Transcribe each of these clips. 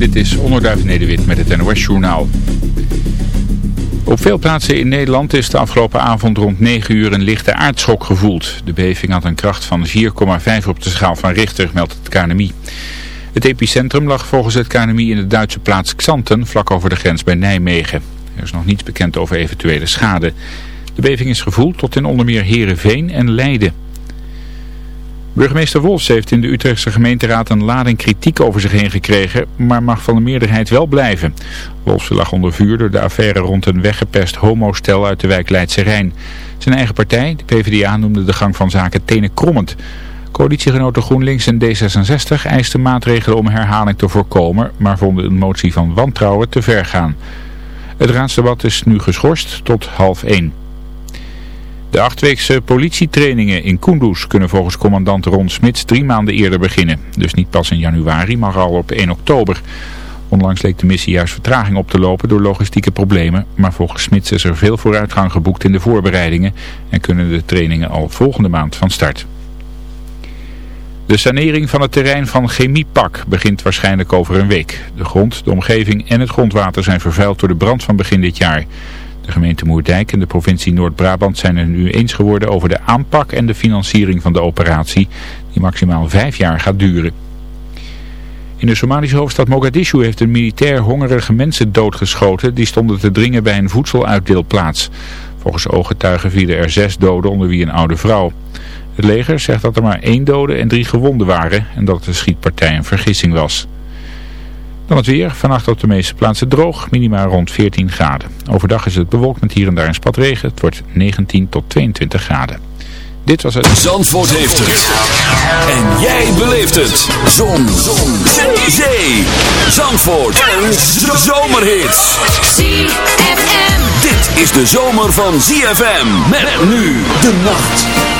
Dit is Onderduif Nederwit met het NOS Journaal. Op veel plaatsen in Nederland is de afgelopen avond rond 9 uur een lichte aardschok gevoeld. De beving had een kracht van 4,5 op de schaal van Richter, meldt het KNMI. Het epicentrum lag volgens het KNMI in de Duitse plaats Xanten, vlak over de grens bij Nijmegen. Er is nog niets bekend over eventuele schade. De beving is gevoeld tot in onder meer Heerenveen en Leiden. Burgemeester Wolfs heeft in de Utrechtse gemeenteraad een lading kritiek over zich heen gekregen, maar mag van de meerderheid wel blijven. Wolfs lag onder vuur door de affaire rond een weggepest homostel uit de wijk Leidse Rijn. Zijn eigen partij, de PvdA, noemde de gang van zaken tenen krommend. Coalitiegenoten GroenLinks en D66 eisten maatregelen om herhaling te voorkomen, maar vonden een motie van wantrouwen te ver gaan. Het raadsdebat is nu geschorst tot half één. De achtweekse politietrainingen in Kunduz kunnen volgens commandant Ron Smits drie maanden eerder beginnen. Dus niet pas in januari, maar al op 1 oktober. Onlangs leek de missie juist vertraging op te lopen door logistieke problemen. Maar volgens Smits is er veel vooruitgang geboekt in de voorbereidingen en kunnen de trainingen al volgende maand van start. De sanering van het terrein van Chemiepak begint waarschijnlijk over een week. De grond, de omgeving en het grondwater zijn vervuild door de brand van begin dit jaar. De gemeente Moerdijk en de provincie Noord-Brabant zijn er nu eens geworden over de aanpak en de financiering van de operatie, die maximaal vijf jaar gaat duren. In de Somalische hoofdstad Mogadishu heeft een militair hongerige mensen doodgeschoten die stonden te dringen bij een voedseluitdeelplaats. Volgens ooggetuigen vielen er zes doden onder wie een oude vrouw. Het leger zegt dat er maar één dode en drie gewonden waren en dat de schietpartij een vergissing was. Dan het weer. Vannacht op de meeste plaatsen droog. Minima rond 14 graden. Overdag is het bewolkt met hier en daar een spat regen. Het wordt 19 tot 22 graden. Dit was het. Zandvoort heeft het. En jij beleeft het. Zon. Zon. Zee. Zee. Zandvoort. Een zomerhit. ZFM. Dit is de zomer van ZFM. Met nu de nacht.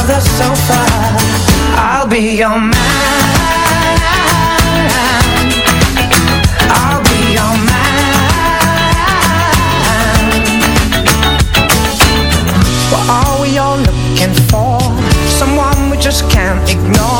Of the sofa I'll be your man. I'll be your man. What are we all looking for? Someone we just can't ignore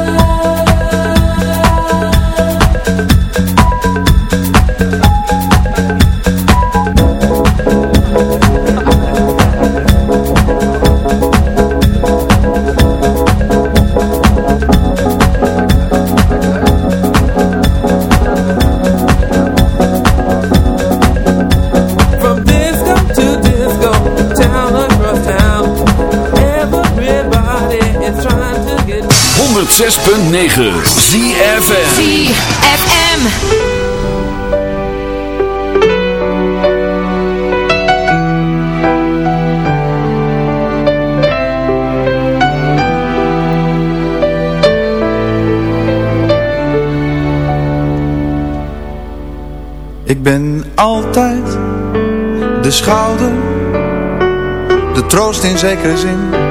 106.9 ZFM ZFM. Ik ben altijd de schouder, de troost in zekere zin.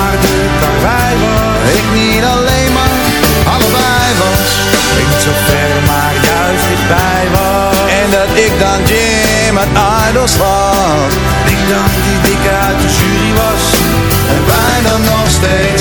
uit Eidersland. Ik dacht die dikke uit de jury was, en bijna nog steeds.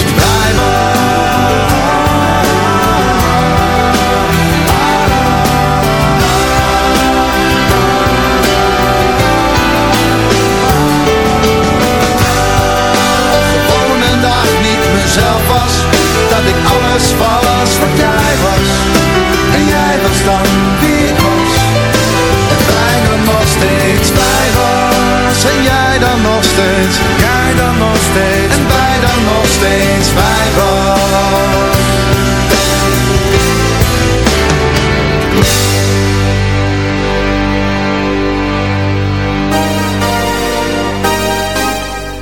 steeds, jij dan nog steeds. En wij dan nog steeds.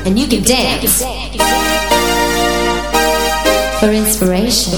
And you can dance. For inspiration.